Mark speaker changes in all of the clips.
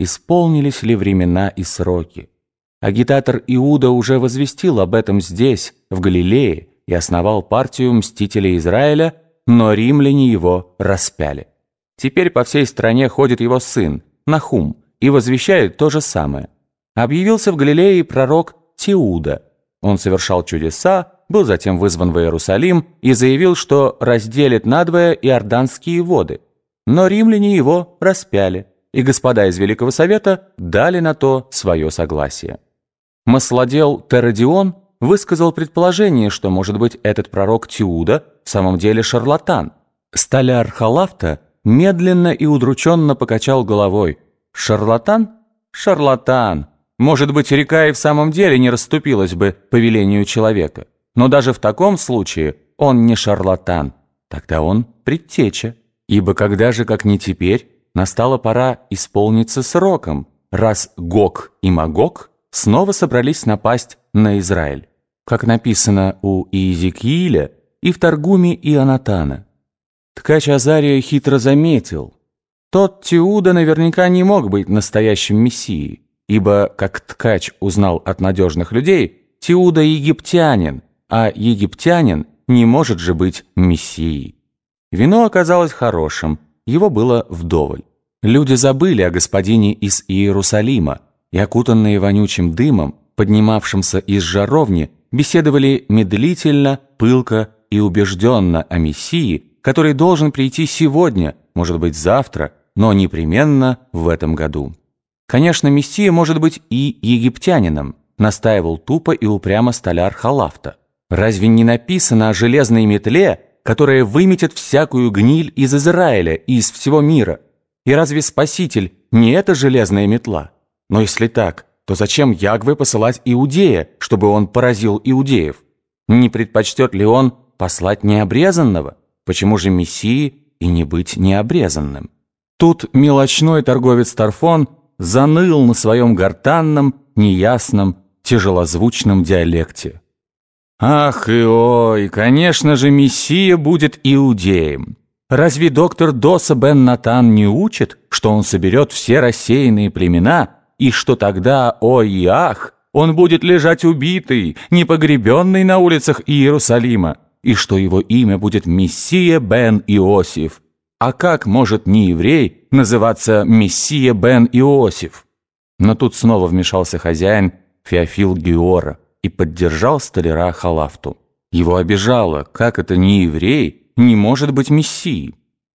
Speaker 1: исполнились ли времена и сроки. Агитатор Иуда уже возвестил об этом здесь, в Галилее, и основал партию мстителей Израиля, но римляне его распяли. Теперь по всей стране ходит его сын, Нахум, и возвещает то же самое. Объявился в Галилее пророк Тиуда. Он совершал чудеса, был затем вызван в Иерусалим и заявил, что разделит надвое иорданские воды. Но римляне его распяли, и господа из Великого Совета дали на то свое согласие. Маслодел Терадион высказал предположение, что, может быть, этот пророк Тиуда в самом деле шарлатан. Столяр Халафта медленно и удрученно покачал головой. «Шарлатан? Шарлатан! Может быть, река и в самом деле не расступилась бы по велению человека. Но даже в таком случае он не шарлатан. Тогда он предтеча. Ибо когда же, как не теперь, настала пора исполниться сроком, раз Гог и Магог снова собрались напасть на Израиль, как написано у Иезекииля и в Таргуме Ионатана. Ткач Азария хитро заметил, тот Тиуда наверняка не мог быть настоящим мессией, ибо, как ткач узнал от надежных людей, Тиуда египтянин, а египтянин не может же быть мессией. Вино оказалось хорошим, его было вдоволь. Люди забыли о господине из Иерусалима, и, окутанные вонючим дымом, поднимавшимся из жаровни, беседовали медлительно, пылко и убежденно о Мессии, который должен прийти сегодня, может быть завтра, но непременно в этом году. Конечно, Мессия может быть и египтянином, настаивал тупо и упрямо столяр Халафта. Разве не написано о железной метле, которая выметит всякую гниль из Израиля и из всего мира? И разве Спаситель не эта железная метла? Но если так, то зачем Ягве посылать Иудея, чтобы он поразил иудеев? Не предпочтет ли он послать необрезанного? Почему же Мессии и не быть необрезанным? Тут мелочной торговец Тарфон заныл на своем гортанном, неясном, тяжелозвучном диалекте. Ах и ой, конечно же, Мессия будет иудеем. Разве доктор Доса бен Натан не учит, что он соберет все рассеянные племена и что тогда, ой и ах, он будет лежать убитый, непогребенный на улицах Иерусалима, и что его имя будет Мессия бен Иосиф. А как может не еврей называться Мессия бен Иосиф? Но тут снова вмешался хозяин Феофил Геора и поддержал столяра Халафту. Его обижало, как это не еврей не может быть Мессией.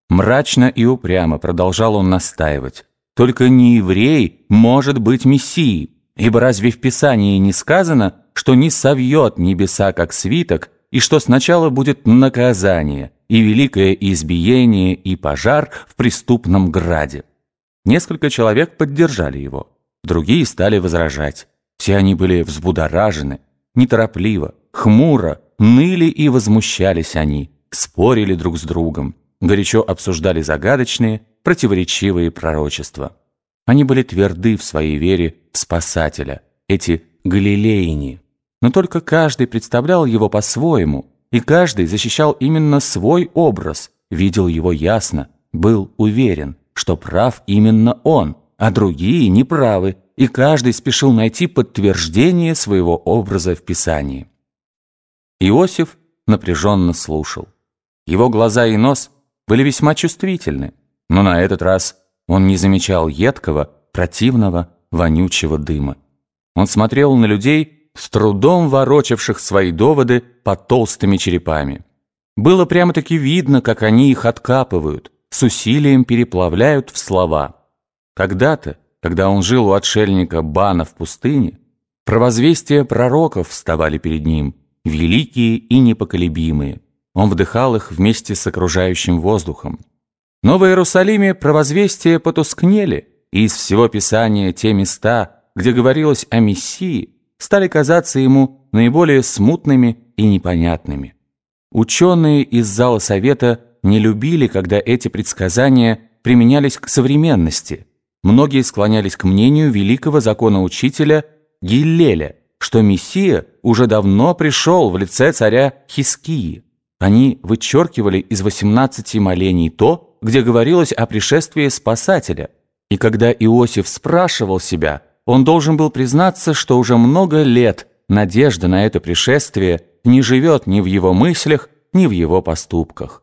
Speaker 1: Мрачно и упрямо продолжал он настаивать. Только не еврей может быть Мессией, ибо разве в Писании не сказано, что не совьет небеса как свиток, и что сначала будет наказание, и великое избиение, и пожар в преступном граде? Несколько человек поддержали его, другие стали возражать. Все они были взбудоражены, неторопливо, хмуро, ныли и возмущались они, спорили друг с другом, горячо обсуждали загадочные, противоречивые пророчества. Они были тверды в своей вере в Спасателя, эти галилеяне. Но только каждый представлял его по-своему, и каждый защищал именно свой образ, видел его ясно, был уверен, что прав именно он, а другие неправы, и каждый спешил найти подтверждение своего образа в Писании. Иосиф напряженно слушал. Его глаза и нос были весьма чувствительны, но на этот раз он не замечал едкого, противного, вонючего дыма. Он смотрел на людей, с трудом ворочавших свои доводы под толстыми черепами. Было прямо-таки видно, как они их откапывают, с усилием переплавляют в слова. Когда-то, когда он жил у отшельника Бана в пустыне, провозвестия пророков вставали перед ним, великие и непоколебимые. Он вдыхал их вместе с окружающим воздухом. Но в Иерусалиме провозвестия потускнели, и из всего Писания те места, где говорилось о Мессии, стали казаться ему наиболее смутными и непонятными. Ученые из зала совета не любили, когда эти предсказания применялись к современности. Многие склонялись к мнению великого законоучителя Гиллеля, что Мессия уже давно пришел в лице царя Хискии. Они вычеркивали из 18 молений то, где говорилось о пришествии Спасателя, И когда Иосиф спрашивал себя, он должен был признаться, что уже много лет надежда на это пришествие не живет ни в его мыслях, ни в его поступках.